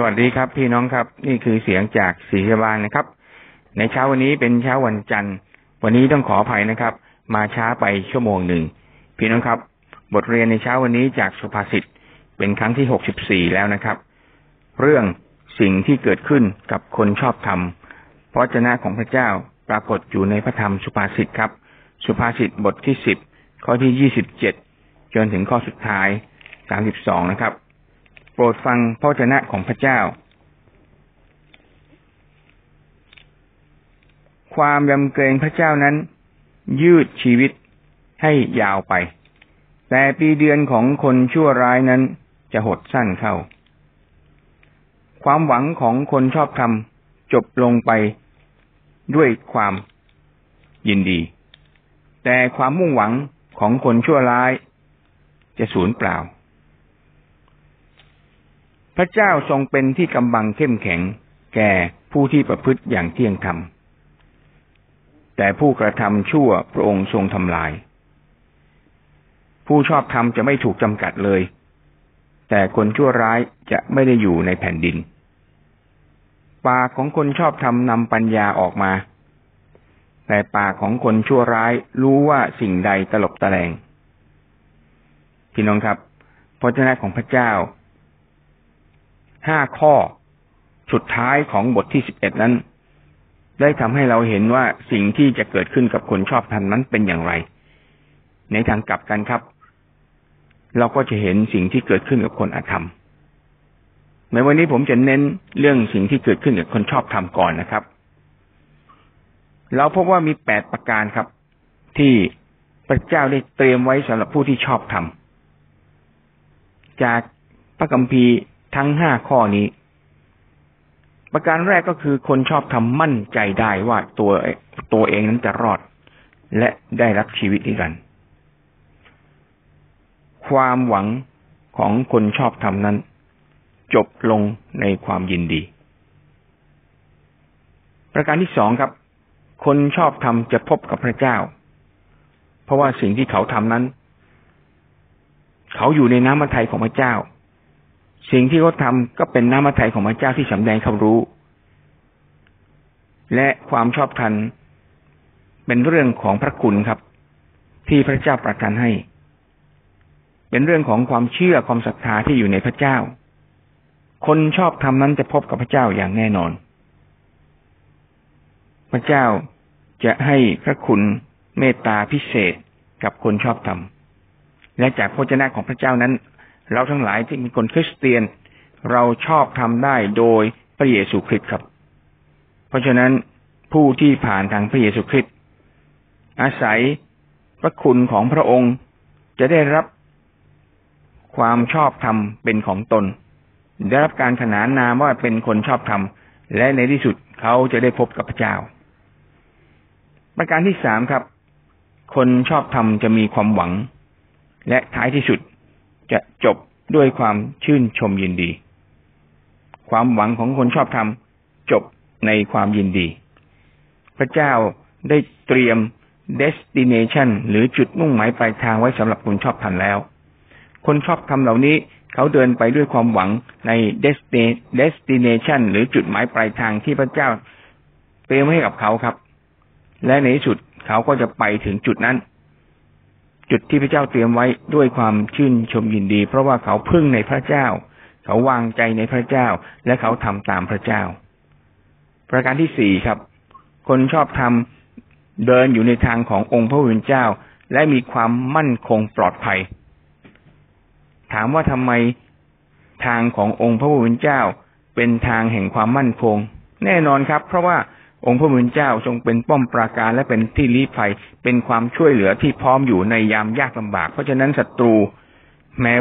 สวัสดีครับพี่น้องครับ นี่คือเสียงจากศรีชบาลนะครับ ในเช้าวันนี้เป็นเช้าวันจันทร์ วันนี้ต้องขออภัยนะครับ มาช้าไปชั่วโมงหนึ่งพี่น้องครับ บทเรียนในเช้าวันนี้จากสุภาษิตเป็นครั้งที่หกสิบสี่แล้วนะครับ เรื่องสิ่งที่เกิดขึ้นกับคนชอบธรรมพระเจ้าของพระเจ้าปรากฏอยู่ในพระธรรมสุภาษิตครับ สุภาษิตบทที่สิบข้อที่ยี่สิบเจ็ดจนถึงข้อสุดท้ายสามสิบสองนะครับ ปรดฟังพระเจ้าของพระเจ้า ความยำเกรงพระเจ้านั้น ยืดชีวิตให้ยาวไป แต่ปีเดือนของคนชั่วร้ายนั้นจะหดสั้นเข้า ความหวังของคนชอบธรรมจบลงไปด้วยความยินดี แต่ความมุ่งหวังของคนชั่วร้ายจะสูญเปล่า พระเจ้าทรงเป็นที่กำบังเข้มแข็ง แก่ผู้ที่ประพฤติอย่างเที่ยงธรรม แต่ผู้กระทำชั่วพระองค์ทรงทำลาย ผู้ชอบธรรมจะไม่ถูกจำกัดเลย แต่คนชั่วร้ายจะไม่ได้อยู่ในแผ่นดิน ปากของคนชอบธรรมนำปัญญาออกมา แต่ปากของคนชั่วร้ายรู้ว่าสิ่งใดตลบตะแลงพี่น้องครับพระเจ้าของพระเจ้า ห้าข้อ สุดท้ายของบทที่สิบเอ็ดนั้น ได้ทำให้เราเห็นว่าสิ่งที่จะเกิดขึ้นกับคนชอบธรรมนั้นเป็นอย่างไร ในทางกลับกันครับ เราก็จะเห็นสิ่งที่เกิดขึ้นกับคนอธรรม ในวันนี้ผมจะเน้นเรื่องสิ่งที่เกิดขึ้นกับคนชอบธรรมก่อนนะครับ เราพบว่ามีแปดประการครับ ที่พระเจ้าได้เตรียมไว้สำหรับผู้ที่ชอบธรรม จากพระคัมภีร์ ทั้งห้าข้อนี้ ประการแรกก็คือคนชอบทำมั่นใจได้ว่าตัวตัวเองนั้นจะรอด และได้รับชีวิตดีกันความหวังของคนชอบทำนั้น จบลงในความยินดี ประการที่สองครับ คนชอบทำจะพบกับพระเจ้า เพราะว่าสิ่งที่เขาทำนั้น เขาอยู่ในน้ำมันไทยของพระเจ้า สิ่งที่เขาทาก็เป็นน้ำมันไทยของพระเจ้าที่สำแดงเขารู้ และความชอบธรรมเป็นเรื่องของพระคุณครับ ที่พระเจ้าประทานให้ เป็นเรื่องของความเชื่อความศรัทธาที่อยู่ในพระเจ้า คนชอบธรรมนั้นจะพบกับพระเจ้าอย่างแน่นอน พระเจ้าจะให้พระคุณเมตตาพิเศษกับคนชอบธรรม และจากพระเจ้าของพระเจ้านั้น เราทั้งหลายที่เป็นคนคริสเตียน เราชอบทำได้โดยพระเยซูคริสต์ครับ เพราะฉะนั้นผู้ที่ผ่านทางพระเยซูคริสต์อาศัยพระคุณของพระองค์จะได้รับความชอบธรรมเป็นของตน ได้รับการขนานนามว่าเป็นคนชอบธรรม และในที่สุดเขาจะได้พบกับพระเจ้า ประการที่สามครับ คนชอบธรรมจะมีความหวัง และท้ายที่สุด จะจบด้วยความชื่นชมยินดี ความหวังของคนชอบธรรมจบในความยินดี พระเจ้าได้เตรียม destination หรือจุดมุ่งหมายปลายทางไว้สำหรับคนชอบธรรมแล้ว คนชอบธรรมเหล่านี้เขาเดินไปด้วยความหวังใน destination หรือจุดหมายปลายทางที่พระเจ้าเตรียมให้กับเขาครับ และในที่สุดเขาก็จะไปถึงจุดนั้น จุดที่พระเจ้าเตรียมไว้ด้วยความชื่นชมยินดี เพราะว่าเขาพึ่งในพระเจ้า เขาวางใจในพระเจ้า และเขาทำตามพระเจ้า ประการที่สี่ครับ คนชอบทำเดินอยู่ในทางขององค์พระผู้เป็นเจ้า และมีความมั่นคงปลอดภัย ถามว่าทำไมทางขององค์พระผู้เป็นเจ้า เป็นทางแห่งความมั่นคง แน่นอนครับ เพราะว่า องค์พระผู้เป็นเจ้าทรงเป็นป้อมปราการและเป็นที่ลี้ภัย เป็นความช่วยเหลือที่พร้อมอยู่ในยามยากลำบาก เพราะฉะนั้นศัตรูแม้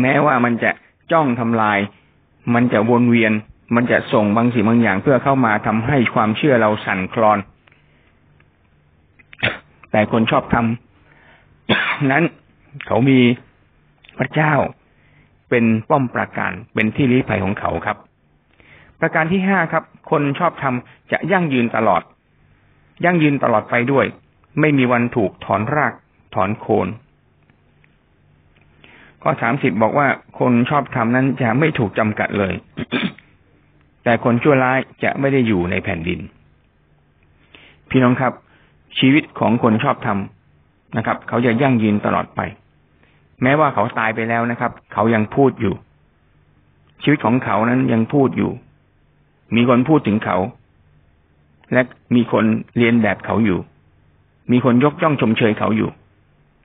แม้ว่ามันจะจ้องทำลาย มันจะวนเวียน มันจะส่งบางสิ่งบางอย่างเพื่อเข้ามาทำให้ความเชื่อเราสั่นคลอน แต่คนชอบทำนั้นเขามีพระเจ้าเป็นป้อมปราการเป็นที่ลี้ภัยของเขาครับ ประการที่ห้าครับ คนชอบทำจะยั่งยืนตลอด ยั่งยืนตลอดไปด้วย ไม่มีวันถูกถอนรากถอนโคนข้อสามสิบบอกว่าคนชอบทำนั้นจะไม่ถูกจำกัดเลย แต่คนชั่วร้ายจะไม่ได้อยู่ในแผ่นดิน พี่น้องครับ ชีวิตของคนชอบธรรมนะครับ เขาจะยั่งยืนตลอดไป แม้ว่าเขาตายไปแล้วนะครับ เขายังพูดอยู่ ชีวิตของเขานั้นยังพูดอยู่ มีคนพูดถึงเขา และมีคนเรียนแบบเขาอยู่ มีคนยกย่องชมเชยเขาอยู่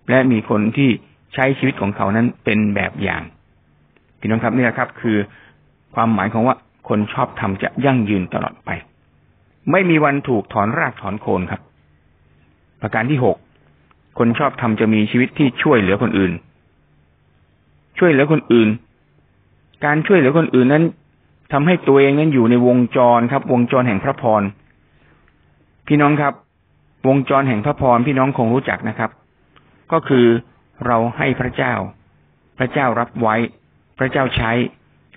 และมีคนที่ใช้ชีวิตของเขานั้นเป็นแบบอย่างพี่น้องครับนี่แหละครับ คือความหมายของว่าคนชอบทำจะยั่งยืนตลอดไป ไม่มีวันถูกถอนรากถอนโคนครับ ประการที่หกคนชอบทำจะมีชีวิตที่ช่วยเหลือคนอื่น ช่วยเหลือคนอื่น การช่วยเหลือคนอื่นนั้น ทำให้ตัวเองนั้นอยู่ในวงจรครับ วงจรแห่งพระพร พี่น้องครับ วงจรแห่งพระพรพี่น้องคงรู้จักนะครับ ก็คือเราให้พระเจ้า พระเจ้ารับไว้ พระเจ้าใช้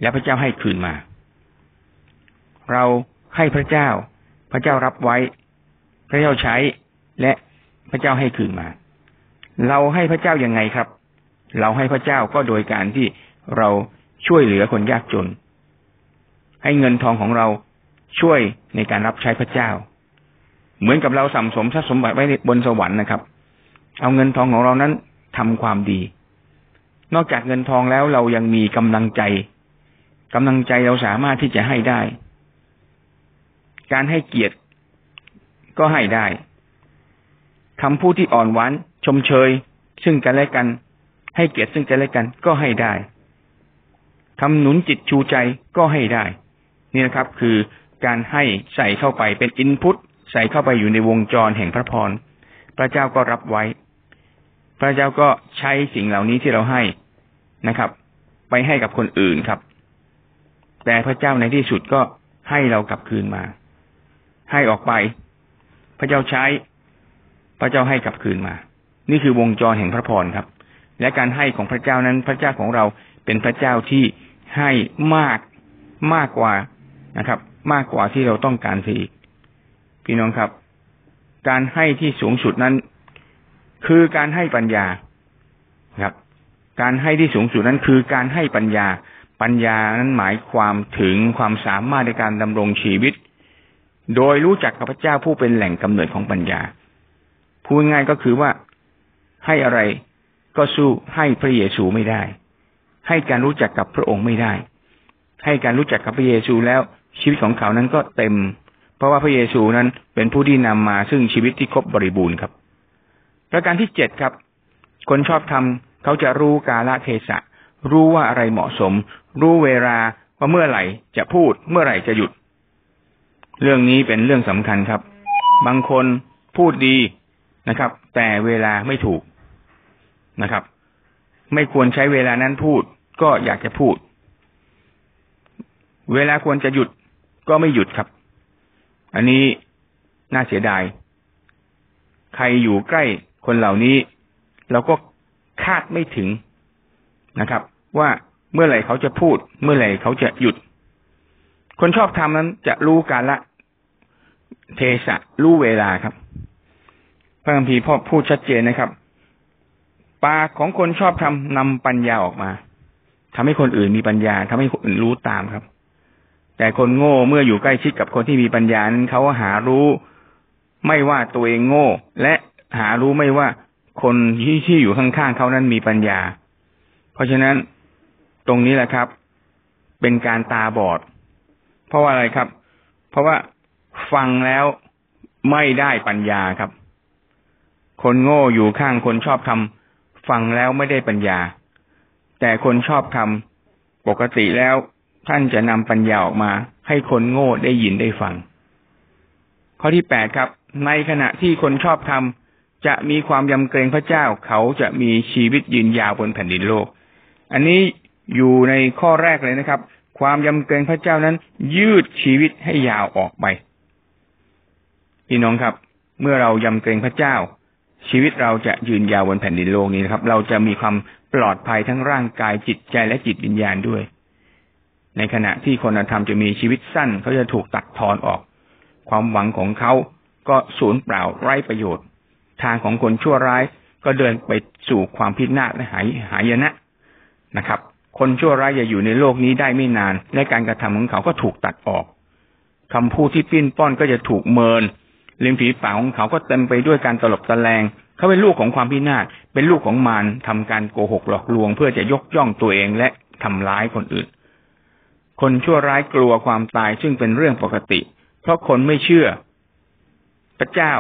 และพระเจ้าให้คืนมา เราให้พระเจ้า พระเจ้ารับไว้ พระเจ้าใช้และพระเจ้าให้คืนมา เราให้พระเจ้ายังไงครับ เราให้พระเจ้าก็โดยการที่เราช่วยเหลือคนยากจน ให้เงินทองของเราช่วยในการรับใช้พระเจ้า เหมือนกับเราสัมสมทรัพย์สมบัติไว้บนสวรรค์นะครับ เอาเงินทองของเรานั้นทำความดี นอกจากเงินทองแล้วเรายังมีกำลังใจกำลังใจเราสามารถที่จะให้ได้ การให้เกียรติก็ให้ได้คำพูดที่อ่อนหวานชมเชย ซึ่งกันและกัน ให้เกียรติซึ่งกันและกันก็ให้ได้คำหนุนจิตชูใจก็ให้ได้ นี่นะครับ คือการให้ใส่เข้าไปเป็นอินพุตใส่เข้าไปอยู่ในวงจรแห่งพระพร พระเจ้าก็รับไว้ พระเจ้าก็ใช้สิ่งเหล่านี้ที่เราให้นะครับ ไปให้กับคนอื่นครับ แต่พระเจ้าในที่สุดก็ให้เรากลับคืนมา ให้ออกไป พระเจ้าใช้ พระเจ้าให้กลับคืนมา นี่คือวงจรแห่งพระพรครับ และการให้ของพระเจ้านั้น พระเจ้าของเราเป็นพระเจ้าที่ให้มากมากกว่า นะครับ มากกว่าที่เราต้องการทีพี่น้องครับ การให้ที่สูงสุดนั้น คือการให้ปัญญาครับ การให้ที่สูงสุดนั้นคือการให้ปัญญา ปัญญานั้นหมายความถึงความสามารถในการดำรงชีวิต โดยรู้จักกับพระเจ้าผู้เป็นแหล่งกำเนิดของปัญญาพูดง่ายก็คือว่าให้อะไรก็สู้ให้พระเยซูไม่ได้ ให้การรู้จักกับพระองค์ไม่ได้ ให้การรู้จักกับพระเยซูแล้ว ชีวิตของเขานั้นก็เต็ม เพราะว่าพระเยซูนั้นเป็นผู้ที่นำมาซึ่งชีวิตที่ครบบริบูรณ์ครับ ประการที่เจ็ดครับ คนชอบทำเขาจะรู้กาลเทศะ รู้ว่าอะไรเหมาะสม รู้เวลาว่าเมื่อไหร่จะพูด เมื่อไหร่จะหยุด เรื่องนี้เป็นเรื่องสำคัญครับ บางคนพูดดีนะครับ แต่เวลาไม่ถูกนะครับ ไม่ควรใช้เวลานั้นพูด ก็อยากจะพูด เวลาควรจะหยุด ก็ไม่หยุดครับ อันนี้น่าเสียดาย ใครอยู่ใกล้คนเหล่านี้ เราก็คาดไม่ถึงนะครับ ว่าเมื่อไหร่เขาจะพูด เมื่อไหร่เขาจะหยุด คนชอบทำนั้นจะรู้การละ เทศะรู้เวลาครับ พระคัมภีร์พ่อพูดชัดเจนนะครับปากของคนชอบทำนำปัญญาออกมาทำให้คนอื่นมีปัญญาทำให้คนอื่นรู้ตามครับ แต่คนโง่เมื่ออยู่ใกล้ชิดกับคนที่มีปัญญานั้นเขาหารู้ ไม่ว่าตัวเองโง่ และหารู้ไม่ว่าคนที่ที่อยู่ข้างๆเขานั้นมีปัญญา เพราะฉะนั้นตรงนี้แหละครับ เป็นการตาบอด เพราะว่าอะไรครับ เพราะว่าฟังแล้วไม่ได้ปัญญาครับ คนโง่อยู่ข้างคนชอบทำฟังแล้วไม่ได้ปัญญา แต่คนชอบทำปกติแล้ว ท่านจะนำปัญญาออกมา ให้คนโง่ได้ยินได้ฟัง ข้อที่แปดครับ ในขณะที่คนชอบทำจะมีความยำเกรงพระเจ้าเขาจะมีชีวิตยืนยาวบนแผ่นดินโลก อันนี้อยู่ในข้อแรกเลยนะครับ ความยำเกรงพระเจ้านั้น ยืดชีวิตให้ยาวออกไปพี่น้องครับ เมื่อเรายำเกรงพระเจ้า ชีวิตเราจะยืนยาวบนแผ่นดินโลกนี้นะครับ เราจะมีความปลอดภัยทั้งร่างกายจิตใจและจิตวิญญาณด้วย ในขณะที่คนธรรมจะมีชีวิตสั้นเขาจะถูกตัดทอนออก ความหวังของเขาก็สูญเปล่าไร้ประโยชน์ ทางของคนชั่วร้ายก็เดินไปสู่ความพินาศและหายหายนะนะครับ คนชั่วร้ายอย่าอยู่ในโลกนี้ได้ไม่นาน และการกระทำของเขาก็ถูกตัดออกคำพูดที่ปิ้นป้อนก็จะถูกเมินลิมฝีปากของเขาก็เต็มไปด้วยการตลบตะแลง เขาเป็นลูกของความพินาศเป็นลูกของมารทำการโกหกหลอกลวง เพื่อจะยกย่องตัวเองและทำร้ายคนอื่น คนชั่วร้ายกลัวความตายซึ่งเป็นเรื่องปกติ เพราะคนไม่เชื่อ พระเจ้า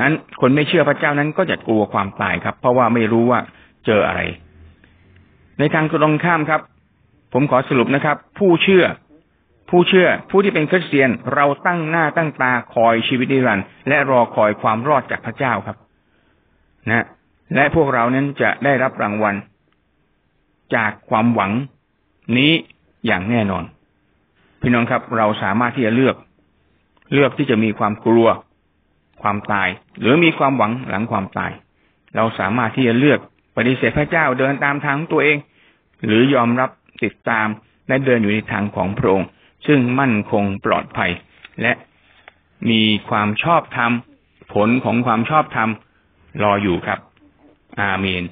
นั้น คนไม่เชื่อพระเจ้านั้นก็จะกลัวความตายครับ เพราะว่าไม่รู้ว่าเจออะไร ในทางตรงข้ามครับ ผมขอสรุปนะครับ ผู้เชื่อ ผู้เชื่อ ผู้ที่เป็นคริสเตียน เราตั้งหน้าตั้งตาคอยชีวิตนิรันดร์และรอคอยความรอดจากพระเจ้าครับ นะ และพวกเรานั้นจะได้รับรางวัลจากความหวังนี้ อย่างแน่นอน พี่น้องครับ เราสามารถที่จะเลือก เลือกที่จะมีความกลัว ความตาย หรือมีความหวังหลังความตาย เราสามารถที่จะเลือกปฏิเสธพระเจ้าเดินตามทางตัวเอง หรือยอมรับติดตามและเดินอยู่ในทางของพระองค์ ซึ่งมั่นคงปลอดภัย และมีความชอบธรรม ผลของความชอบธรรมรออยู่ครับ อาเมน